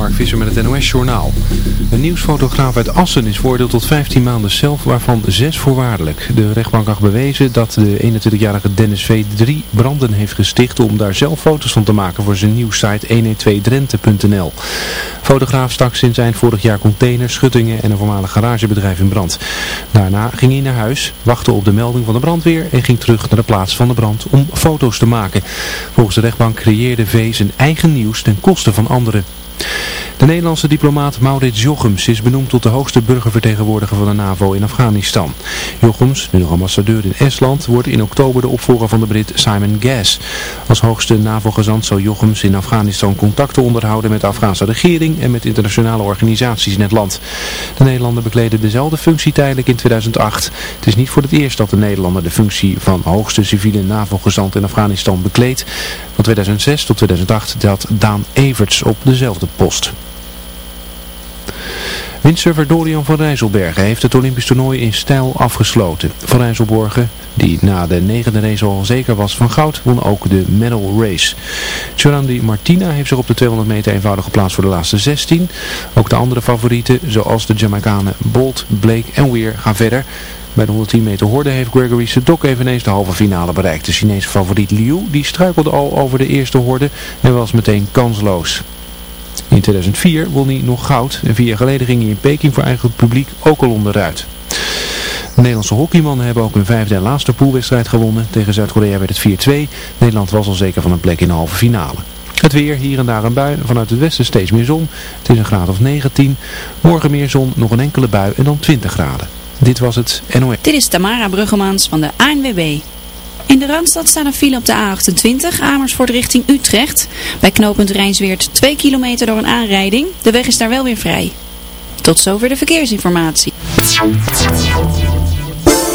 Mark Visser met het NOS Journaal. Een nieuwsfotograaf uit Assen is veroordeeld tot 15 maanden zelf, waarvan 6 voorwaardelijk. De rechtbank had bewezen dat de 21-jarige Dennis V. drie branden heeft gesticht om daar zelf foto's van te maken voor zijn nieuwssite 112drenthe.nl. Fotograaf stak sinds eind vorig jaar containers, schuttingen en een voormalig garagebedrijf in brand. Daarna ging hij naar huis, wachtte op de melding van de brandweer en ging terug naar de plaats van de brand om foto's te maken. Volgens de rechtbank creëerde V zijn eigen nieuws ten koste van anderen. De Nederlandse diplomaat Maurits Jochems is benoemd tot de hoogste burgervertegenwoordiger van de NAVO in Afghanistan. Jochems, nu nog ambassadeur in Estland, wordt in oktober de opvolger van de Brit Simon Gass. Als hoogste NAVO-gezant zal Jochems in Afghanistan contacten onderhouden met de Afghaanse regering en met internationale organisaties in het land. De Nederlander bekleedde dezelfde functie tijdelijk in 2008. Het is niet voor het eerst dat de Nederlander de functie van hoogste civiele NAVO-gezant in Afghanistan bekleedt. Van 2006 tot 2008 had Daan Everts op dezelfde post. Windsurfer Dorian van Rijsselbergen heeft het Olympisch toernooi in stijl afgesloten. Van Rijsselbergen, die na de negende race al zeker was van goud, won ook de medal race. Giorandi Martina heeft zich op de 200 meter eenvoudig geplaatst voor de laatste 16. Ook de andere favorieten, zoals de Jamaicanen Bolt, Blake en Weir, gaan verder. Bij de 110 meter horde heeft Gregory Sedok eveneens de halve finale bereikt. De Chinese favoriet Liu die struikelde al over de eerste horde en was meteen kansloos. In 2004 won hij nog goud en vier jaar geleden ging hij in Peking voor eigen publiek ook al onderuit. De Nederlandse hockeymannen hebben ook een vijfde en laatste poolwedstrijd gewonnen. Tegen Zuid-Korea werd het 4-2. Nederland was al zeker van een plek in de halve finale. Het weer, hier en daar een bui, vanuit het westen steeds meer zon. Het is een graad of 19. Morgen meer zon, nog een enkele bui en dan 20 graden. Dit was het NOS. Dit is Tamara Bruggemans van de ANWB. In de Randstad staat een file op de A28 Amersfoort richting Utrecht. Bij knooppunt Rijnsweert 2 kilometer door een aanrijding. De weg is daar wel weer vrij. Tot zover de verkeersinformatie.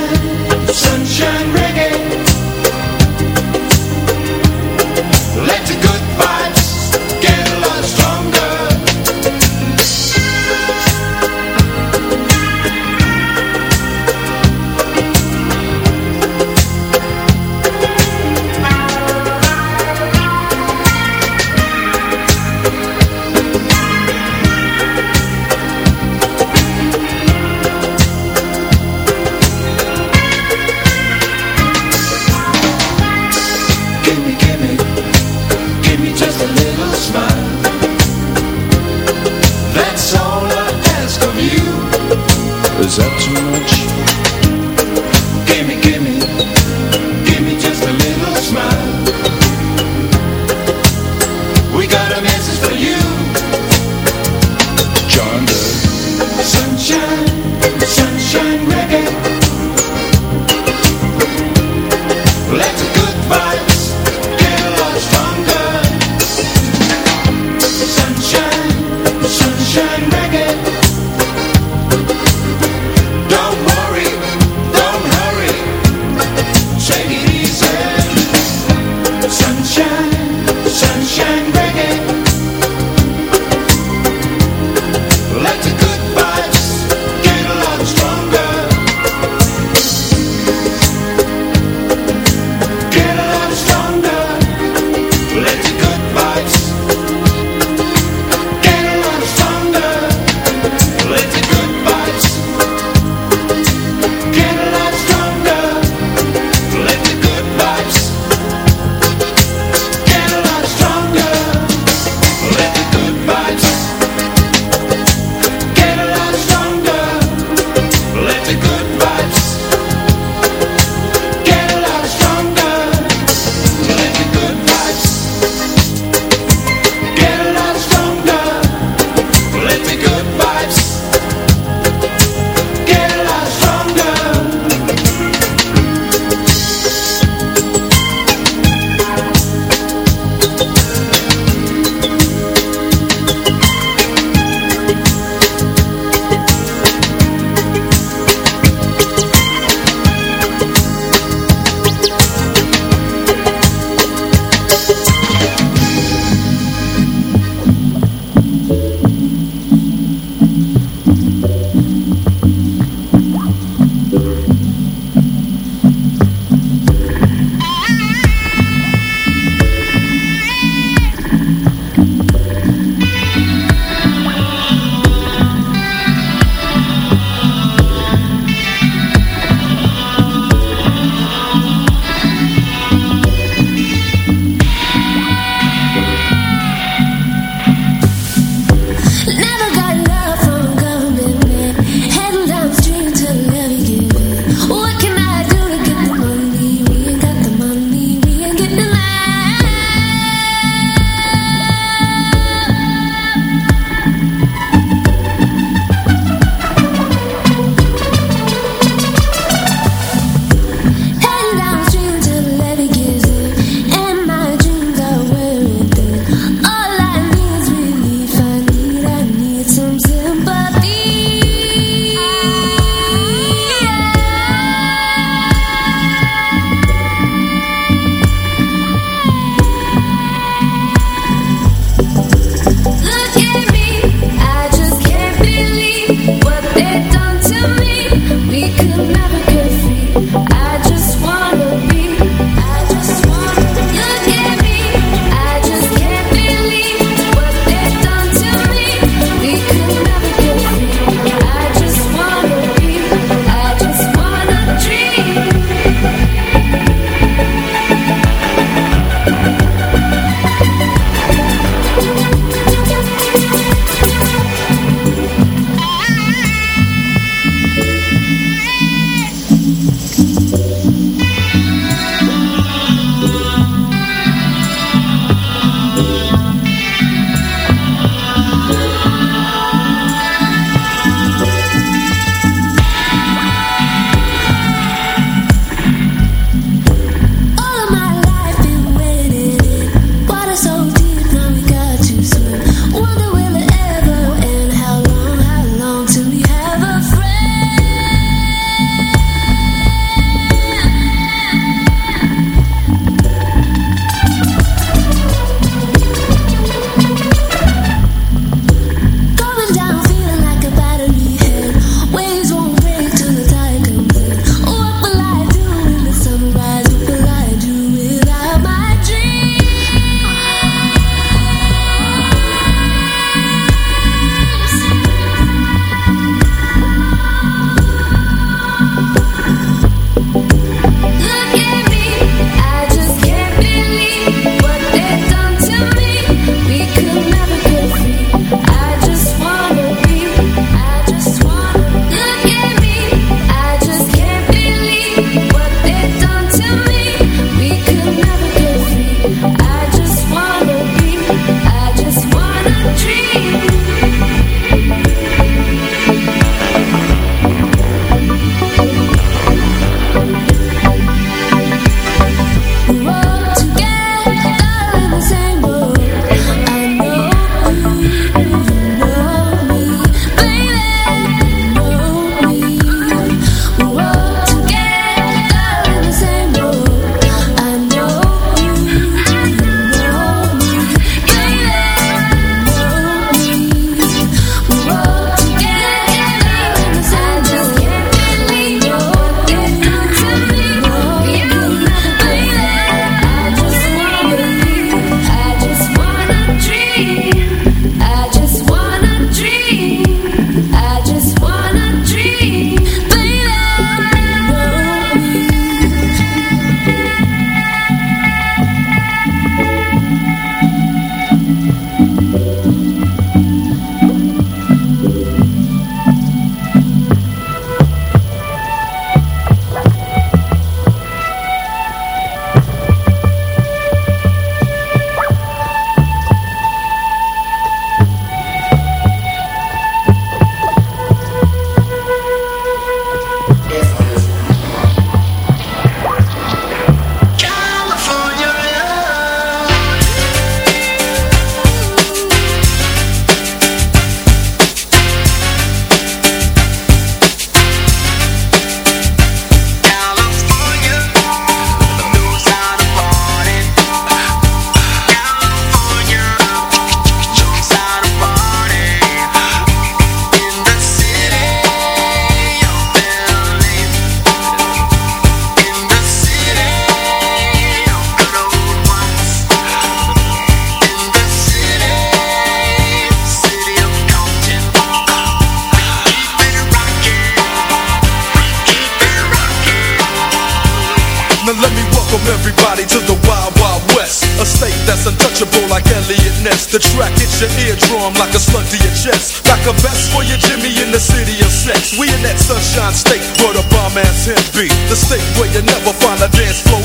love.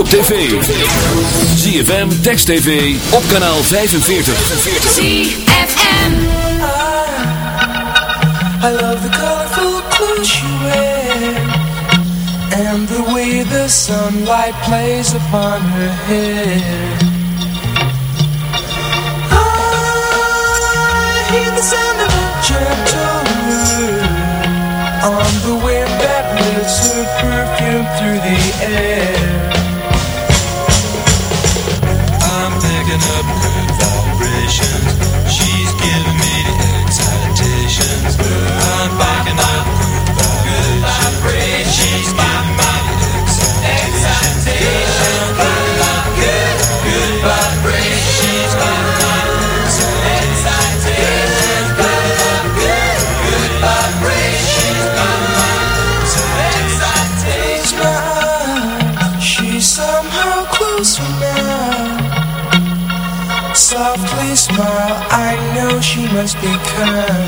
op tv. ZFM, Text TV, op kanaal 45. ZFM. I, I love the colorful clothes you wear. And the way the sunlight plays upon her hair. Ah, I hear the sound of a gentle on the wind that lifts her perfume through the air. just because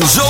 en zomerhits.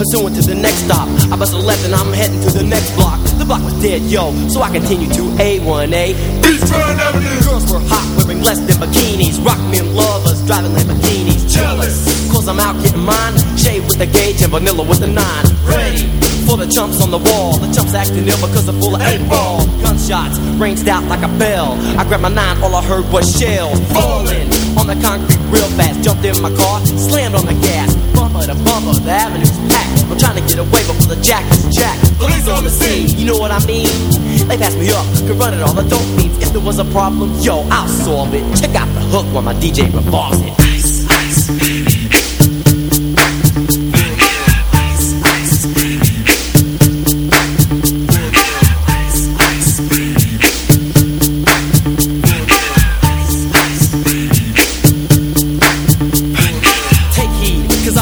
Pursuing to the next stop. I bust a left and I'm heading to the next block. The block was dead, yo, so I continue to A1A. Eastbound Avenue. Girls were hot, wearing less than bikinis. Rock men lovers, driving Lamborghinis. Jealous, cause I'm out getting mine. Shade with the gauge and vanilla with the nine. Ready for the chumps on the wall. The chumps acting ill because they're full of eight ball. Gunshots ranged out like a bell. I grabbed my nine, all I heard was shells falling on the concrete real fast. Jumped in my car, slammed on the gas. Bumper to bumper, the avenue's packed. I'm trying to get away before the jack is jacked. Police on the scene, you know what I mean? They pass me up, could run it all. I don't mean if there was a problem, yo, I'll solve it. Check out the hook while my DJ revolves it. Ice, ice, baby.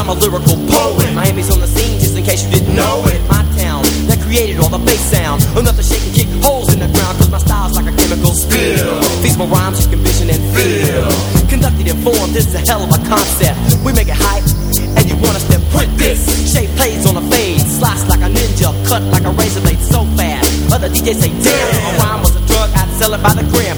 Lyrical poet. Miami's on the scene, case you didn't know it. My town, that created all the bass sound. Enough to shake and kick holes in the ground, cause my style's like a chemical spill. These my rhymes you can vision and feel. Conducted and formed, this is a hell of a concept. We make it hype, and you want us to print this. Shape plays on a fade, slice like a ninja, cut like a razor blade so fast. Other DJs say, damn, my rhyme was a drug, I'd sell it by the gram.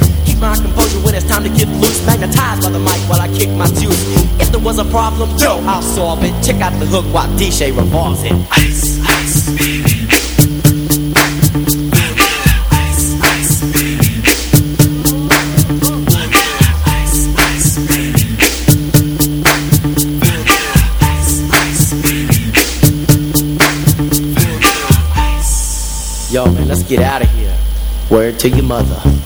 Time to get loose. Magnetized by the mic while I kick my juice. If there was a problem, yo, I'll solve it. Check out the hook while DJ revolves it. Ice, baby. Yo, man, let's get out of here. Word to your mother.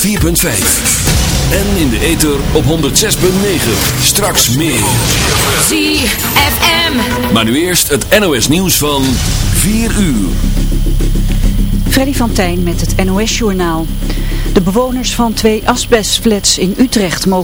4.5 En in de ether op 106.9. Straks meer. ZFM. Maar nu eerst het NOS nieuws van 4 uur. Freddy van Tijn met het NOS journaal. De bewoners van twee asbestflats in Utrecht mogen...